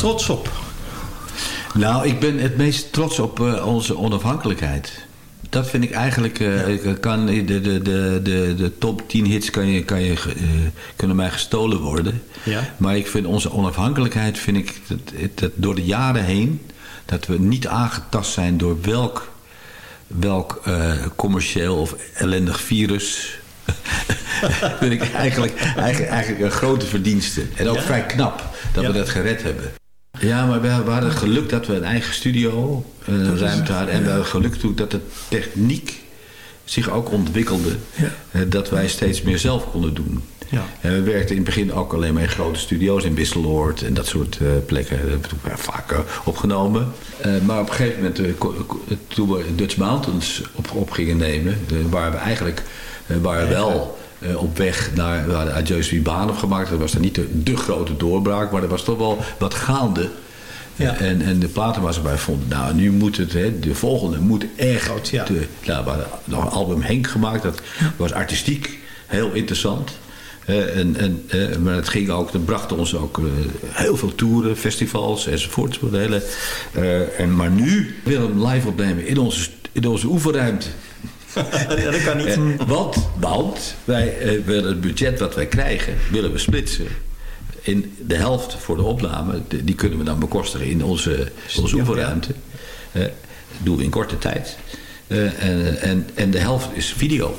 Trots op? Nou, ik ben het meest trots op eh, onze onafhankelijkheid. Dat vind ik eigenlijk, eh, ik kan, de, de, de, de, de top 10 hits kan je, kan je, eh, kunnen mij gestolen worden. Ja. Maar ik vind onze onafhankelijkheid, vind ik, dat, dat door de jaren heen, dat we niet aangetast zijn door welk, welk eh, commercieel of ellendig virus. <laughs> vind ik eigenlijk, eigenlijk, eigenlijk een grote verdienste. En ook Ja. vrij knap dat we dat gered hebben. Ja, maar we, we hadden geluk dat we een eigen studio, eh, een ruimte hadden. En we hadden geluk dat de techniek zich ook ontwikkelde. eh, dat wij steeds meer zelf konden doen. Ja. En we werkten in het begin ook alleen maar in grote studio's in Wisseloord en dat soort eh, plekken. Dat hebben we vaak eh, opgenomen. Eh, maar op een gegeven moment, eh, toen we Dutch Mountains op, op gingen nemen, eh, waren we eigenlijk eh, waren wel eh, op weg naar. We hadden Adieu Wibanov gemaakt. Dat was dan niet de, de grote doorbraak, maar er was toch wel wat gaande. Ja. En, en de platenmaatschappij vond, nou nu moet het, hè, de volgende moet echt. De, nou, we hadden nog een album Henk gemaakt, dat was artistiek heel interessant. Eh, en, en, eh, maar het ging ook, dat bracht ons ook eh, heel veel toeren, festivals enzovoort. Voor de hele, eh, en, maar nu willen we hem live opnemen in onze, in onze oefenruimte. Ja, dat kan niet. Eh, want, want wij eh, willen het budget wat wij krijgen, willen we splitsen. In de helft voor de opname, de- die kunnen we dan bekostigen in onze, onze oefenruimte. Eh, dat doen we in korte tijd. Eh, en, en, en de helft is video.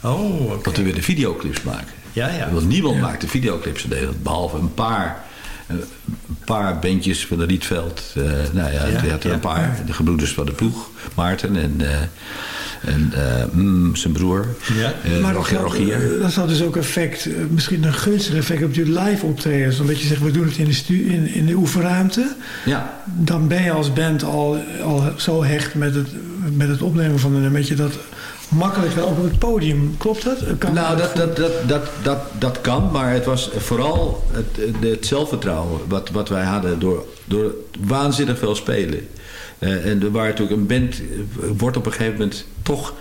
Oh, oké. Want we willen videoclips maken. Ja, ja. Want niemand maakte videoclips in Nederland, behalve een paar, een paar bandjes van de Rietveld. Eh, nou ja, Ja, had er ja. een paar. De gebroeders van de ploeg, Maarten en, eh, en eh, mm, zijn broer, Ja. eh, Maar dat Rogier. eh, dat had dus ook effect, misschien een gunstig effect op je live optredens. Omdat je zegt, we doen het in de, stu in, in de oefenruimte. Ja. Dan ben je als band al, al zo hecht met het, met het opnemen van een nummertje dat makkelijk wel op het podium. Klopt dat? Kan Nou, dat, dat, dat, dat, dat, dat kan, maar het was vooral het, het zelfvertrouwen wat, wat wij hadden door, door waanzinnig veel spelen. Eh, en er waar natuurlijk een band eh, wordt op een gegeven moment toch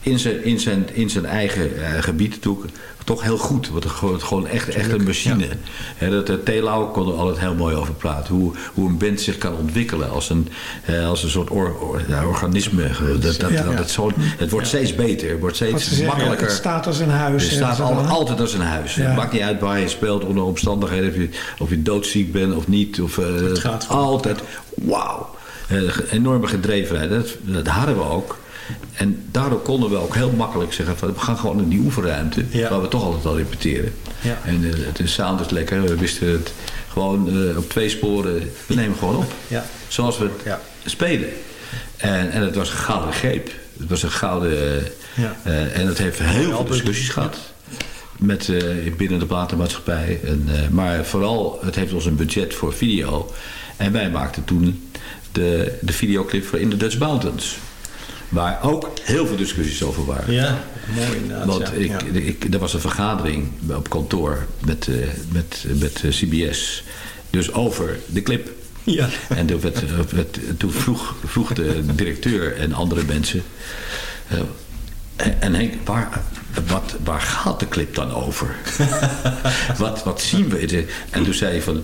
in zijn, in zijn, in zijn eigen eh, gebied natuurlijk toch heel goed. Wordt er gewoon, echt, echt een machine. Hè, dat de Telau kon er altijd heel mooi over praten. Hoe, hoe een band zich kan ontwikkelen als een, als een soort or- or- ja, organisme. Dat, dat, Ja. dat, dat zo, het wordt steeds beter, het wordt steeds ze zeggen, makkelijker. Het staat als een huis. Het staat al- altijd als een huis. Ja. Het maakt niet uit waar je speelt, onder omstandigheden. Of je, of je doodziek bent of niet. Of, eh, altijd, wauw. Eh, enorme gedrevenheid. Dat, dat hadden we ook. En daardoor konden we ook heel makkelijk zeggen... Van, we gaan gewoon in die oefenruimte... waar we toch altijd al repeteren. Ja. En eh, het is sound is lekker. We wisten het gewoon eh, op twee sporen... We nemen gewoon op. Ja. Zoals we het spelen. En, en het was een gouden greep. Het was een gouden... Ja. en het heeft heel veel discussies gehad. Met, binnen de platenmaatschappij. En, maar vooral, het heeft ons een budget voor video. En wij maakten toen de, de videoclip voor In the Dutch Mountains. Waar ook heel veel discussies over waren. Ja, mooi inderdaad. Want ja. ik, Ja. ik, er was een vergadering op kantoor met, eh, met, met eh, CBS. Dus over de clip. Ja. En toen, werd, eh, werd- toen vroeg, vroeg de directeur en andere mensen... en Henk, waar, wat, waar gaat de clip dan over? <laughs> wat, wat zien we? En toen zei hij van...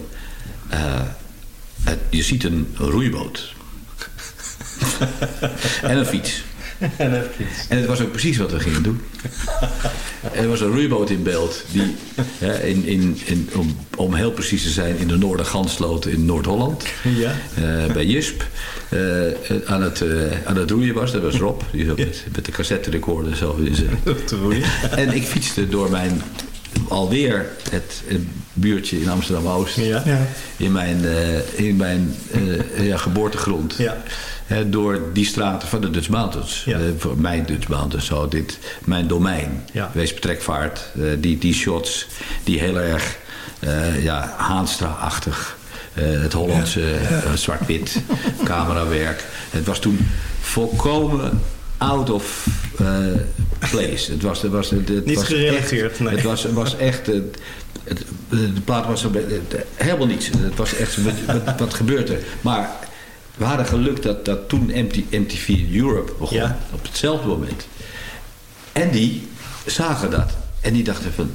het- je ziet een roeiboot. <laughs> en een fiets. En. En het was ook precies wat we gingen doen. er was een roeiboot in beeld. Die, in, in, in, om, om heel precies te zijn in de Noordergansloot in Noord-Holland. Ja. eh, bij Jisp. eh, aan, het, eh, aan het roeien was. Dat was Rob. Die zat met, met de cassette recorder zo in zijn... <laughs> En ik fietste door mijn... Alweer het, buurtje in Amsterdam-Oost. Ja. Ja. In mijn, eh, in mijn eh, ja, geboortegrond. Ja. Hè, door die straten van de Dutch Mountains. Ja. Eh, voor mijn Dutch Mountains, zo dit, mijn domein. Ja. Weesp-trekvaart. eh, die, die shots die heel erg eh, ja, Haanstra-achtig. eh, het Hollandse zwart-wit camerawerk. Het was toen volkomen out of eh, place. Het was, het was, het, het Niet was gerelateerd, echt, nee. Het was, was echt... Het, het, de plaat was helemaal niets. Het was echt... Wat, wat, wat gebeurt er? Maar we hadden geluk dat, dat toen MT, MTV Europe begon. Ja. Op hetzelfde moment. En die zagen dat. En die dachten van...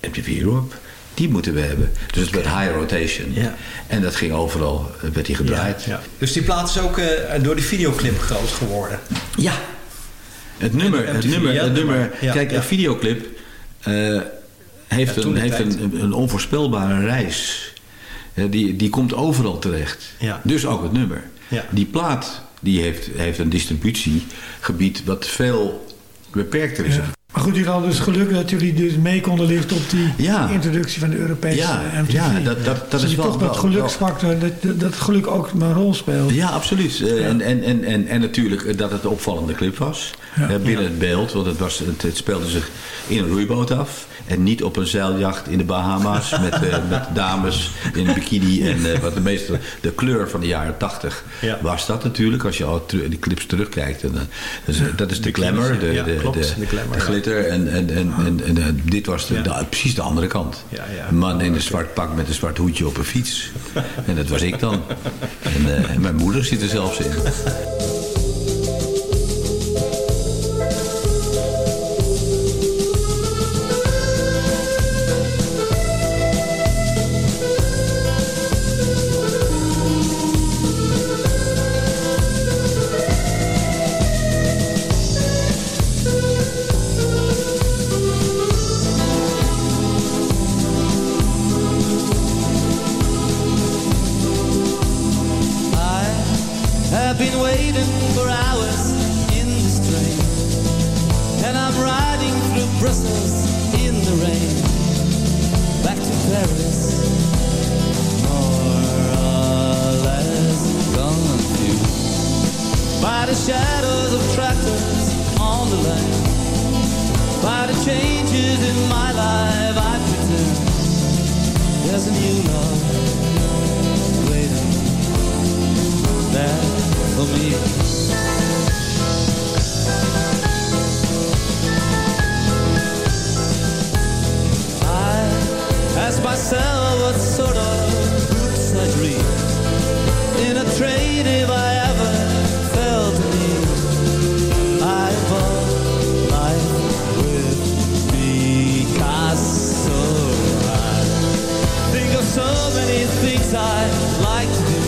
MTV Europe? Die moeten we hebben. Dus het werd high rotation. Ja. En dat ging overal, eh, werd die gedraaid. Ja, ja. Dus die plaat is ook eh, door die videoclip groot geworden. Ja. Het nummer, het nummer, het nummer. kijk, ja. een videoclip eh, heeft, een, heeft een, een onvoorspelbare reis. Die, die komt overal terecht. Ja. Dus ook het nummer. Ja. Die plaat die heeft, heeft een distributiegebied wat veel beperkter is. Maar goed, jullie hadden dus geluk dat jullie dus mee konden liften op die Ja. introductie van de Europese Ja, MTV. ja, dat- dat- dat dus is wel- toch dat geluksfactor, dat, dat, geluk ook een rol speelt. Ja, absoluut. Eh, En, en, en, en, en natuurlijk eh, dat het een opvallende clip was. Ja. Binnen het beeld, want het, was, het, het speelde zich in een roeiboot af. En niet op een zeiljacht in de Bahama's met, eh, <laughs> met dames in een bikini. En eh, wat de meeste, de kleur van de jaren tachtig Ja. was dat natuurlijk. Als je al die clips terugkijkt. En, eh, dat, is, de glamour, de, de, glitter. En, en, en, en, en, dit was de, de- precies de andere kant. Ja, ja. Een man in een zwart pak met een zwart hoedje op een fiets. <laughs> En dat was ik dan. En, en mijn moeder zit er zelfs in. If I ever felt. I. I think of so many things I'd like to do.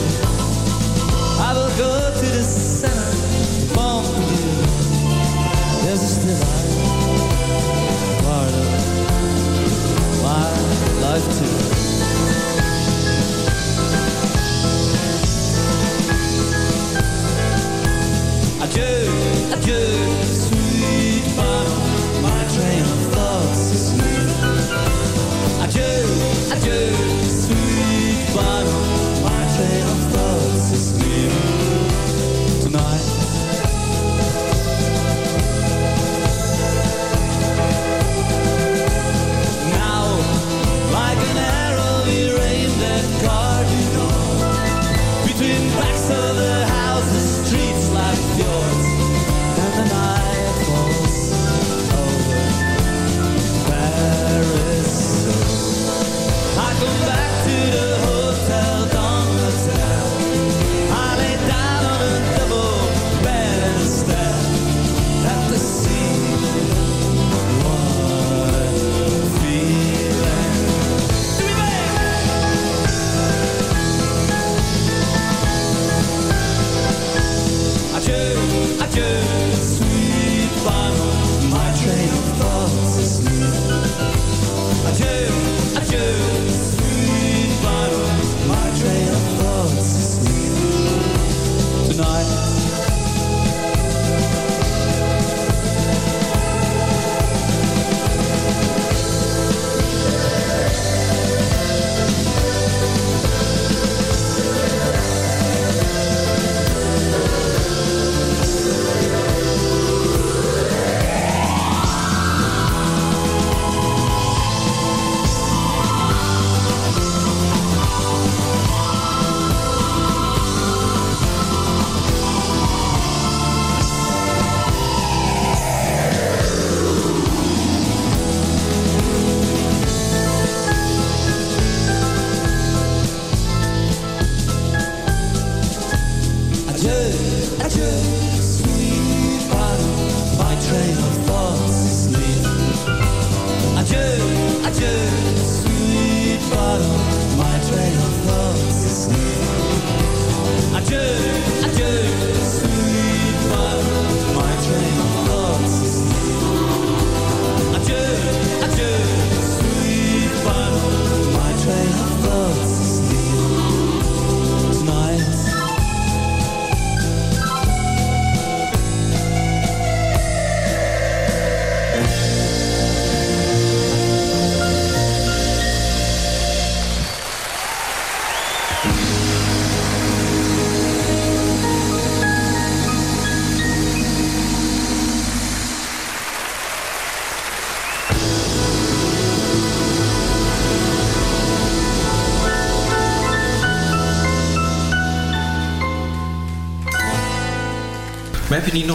I will go to the center, bomb you. There's a still part of my life too.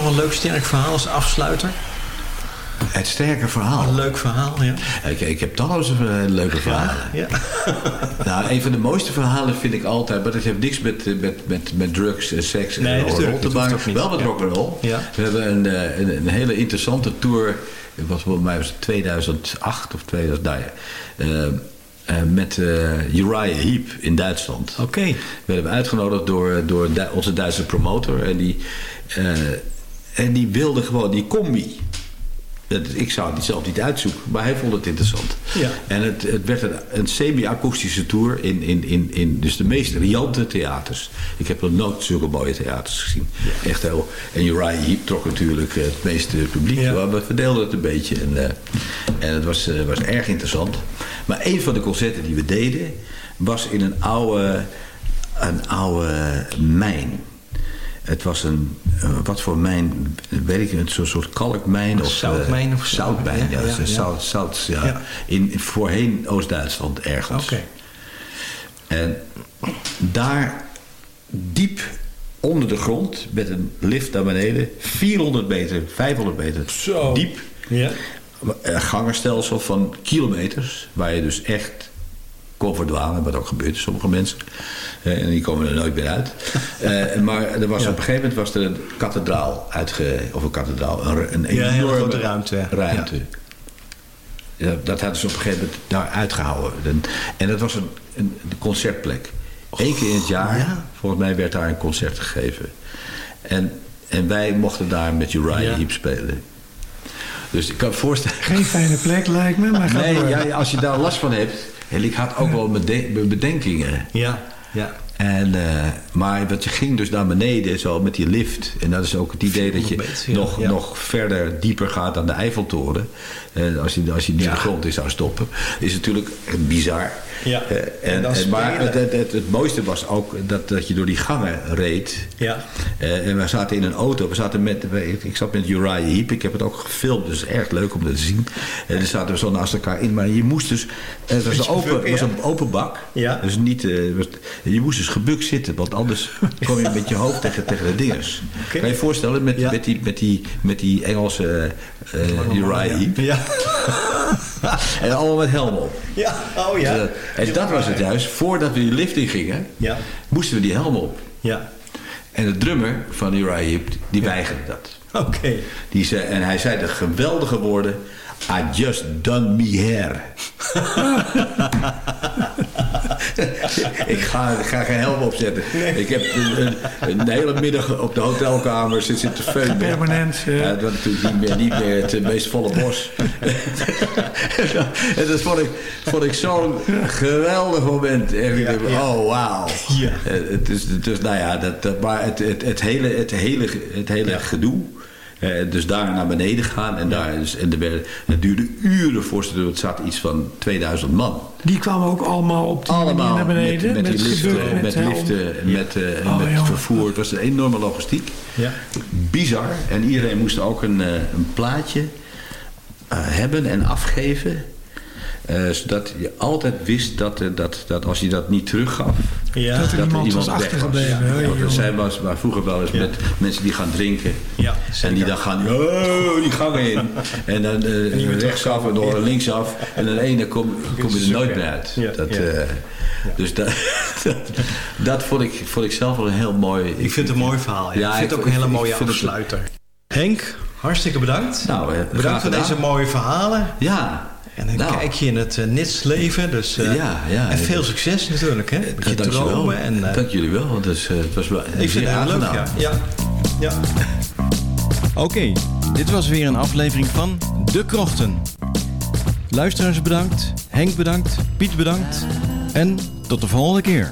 Nog een leuk sterk verhaal als afsluiter? Het sterke verhaal. Een leuk verhaal, ja. Ik, ik heb talloze eh, leuke verhalen. Ja. <laughs> Nou, een van de mooiste verhalen vind ik altijd... maar dat heeft niks met, eh, met, met, met drugs en seks Nee, en rock'n'roll te maken. Wel met Ja. rock'n'roll. Ja. We hebben een, eh, een, een hele interessante tour... Het was volgens mij was het 2008 of 2000... Nou ja, met eh, Uriah Heep in Duitsland. Oké. We werden uitgenodigd door, door onze Duitse promotor. En die, en die wilde gewoon die combi. Ik zou het zelf niet uitzoeken, maar hij vond het interessant. Ja. En het, het werd een, een semi-akoestische tour in, in, in, in dus de meest riante theaters. Ik heb nog nooit zulke mooie theaters gezien. Echt heel. En Uriah Heep trok natuurlijk het meeste publiek. Ja. Maar we verdeelden het een beetje. En, eh, en het was, eh, was erg interessant. Maar een van de concerten die we deden... was in een oude, een oude mijn. Het was een, eh, wat voor mijn, weet ik zo'n soort kalkmijn. Of, Zoutmijn eh, of zo. Zoutmijn, ja. Ja, ja, ja, ja. Zout, zout, ja. In, voorheen Oost-Duitsland ergens. Oké. En daar diep onder de grond met een lift naar beneden, 400 meter, 500 meter Zo. diep. Ja. Een gangenstelsel van kilometers, waar je dus echt kon verdwalen, wat ook gebeurt sommige mensen. En die komen er nooit meer uit. Eh, maar er was Ja. op een gegeven moment was er een kathedraal uitge... Of een kathedraal, een, een een enorme ruimte. ruimte. Ja, dat hadden ze op een gegeven moment daar uitgehouden. En, en dat was een, een concertplek. Eén keer in het jaar, ja. volgens mij, werd daar een concert gegeven. En, en wij mochten daar met Uriah. Heep spelen. Dus ik kan me voorstellen... Geen fijne plek lijkt me, maar Nee, ja, als je daar last van hebt... En ik had ook wel bede- be- bedenkingen. Ja, ja. En, eh, maar want je ging dus naar beneden zo met die lift. En dat is ook het idee dat je 400 meter, ja. nog, Ja. nog verder dieper gaat dan de Eiffeltoren. Eh, als je, als je de grond in zou stoppen. Is natuurlijk bizar. Ja. Eh, En en, en, maar het, het, het, het mooiste was ook dat, dat je door die gangen reed. Ja. Eh, en we zaten in een auto. We zaten met, ik zat met Uriah Heep. Ik heb het ook gefilmd, dus erg leuk om dat te zien. En dan zaten we zo naast elkaar in. Maar je moest dus... Het was, een open, was een open bak. Ja. Dus niet, je moest dus gebukt zitten. Want anders kwam je met je hoofd tegen, tegen de dingers. Kan je je voorstellen met, Ja. met, die, met, die, met die Engelse eh Uriah Heep. Ja. <laughs> En allemaal met helm op. Ja, oh ja. Dus, eh, en dat was het juist. Voordat we die lift in gingen, Ja. moesten we die helm op. Ja. En de drummer van Uriah die weigerde dat. Oké. Die zei, en hij zei de geweldige woorden... I just done me hair. ik, ga, ik ga geen helm opzetten. Ik heb een, een, een hele middag op de hotelkamer zitten zitten feunen. Permanent, eh. Ja, dat natuurlijk niet meer, niet meer het meest volle bos. <laughs> en dat vond ik, vond ik zo'n geweldig moment. En ik dacht, ja. Oh, wauw. Ja. Eh, Het is, dus, nou ja, dat, maar het, het, het hele, het hele, het hele gedoe. Eh, dus daar naar beneden gaan. En, daar, dus, en er werden, het duurde uren voor ze. Het zat iets van 2000 man. Die kwamen ook allemaal op die Allemaal naar beneden. met, met, die liften, met, liften, en met, eh, Oh, met jongen. vervoer. Het was een enorme logistiek. Ja. Bizar. En iedereen moest ook een, eh, een plaatje hebben en afgeven. Eh, zodat je altijd wist dat, dat, dat als je dat niet teruggaf... Ja. Dat er iemand was achtergebleven. Ja, er jongen. zijn was, maar vroeger wel eens Ja. met mensen die gaan drinken. Ja, En die dan gaan, oh, die gangen in. <laughs> En dan eh, meer rechtsaf en door linksaf. En dan ene kom, kom je er nooit meer uit. Ja, dat, ja. eh, Dus dat, <laughs> dat, dat vond, ik, vond ik zelf wel een heel mooi... Ik vind het een mooi verhaal. Ja. Ja, ik vind het ik- ook een hele mooie ik vind het- afsluiter. Henk, hartstikke bedankt. Nou, eh, bedankt voor gedaan. deze mooie verhalen. Ja, En een Nou. kijkje in het uh, nitsleven. Dus, eh, Ja, ja. En veel succes natuurlijk. Hè? Met je Dank je wel. dromen. En, eh, Dank jullie wel. Want het, eh, was wel ik vind het heel leuk. Ja. ja. <laughs> Oké, dit was weer een aflevering van De Krochten. Luisteraars bedankt, Henk bedankt, Piet bedankt en tot de volgende keer.